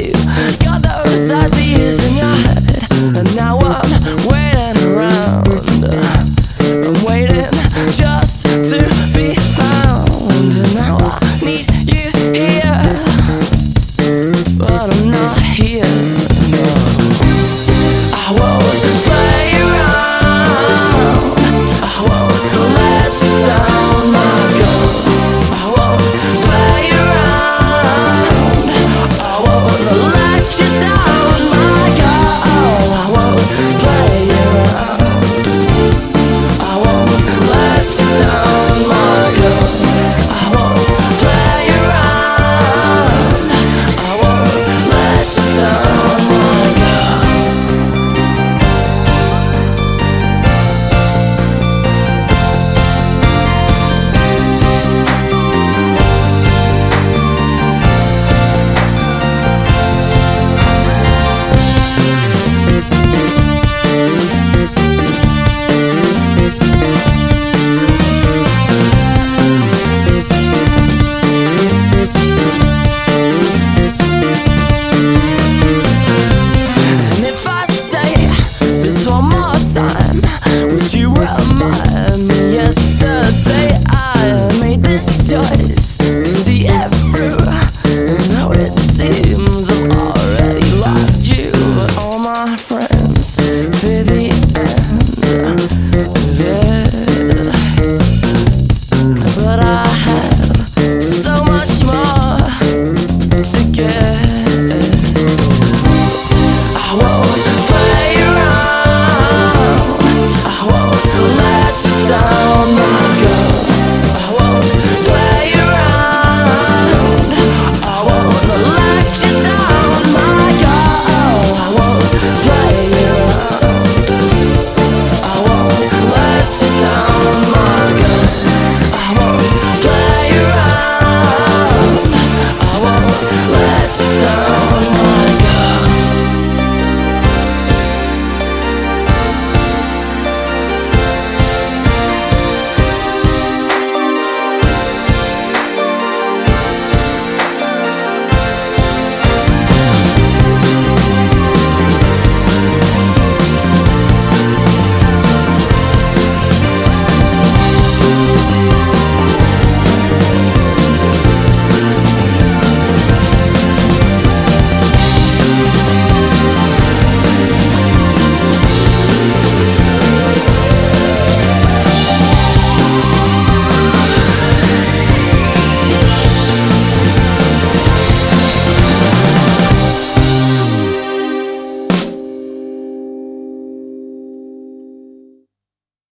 you.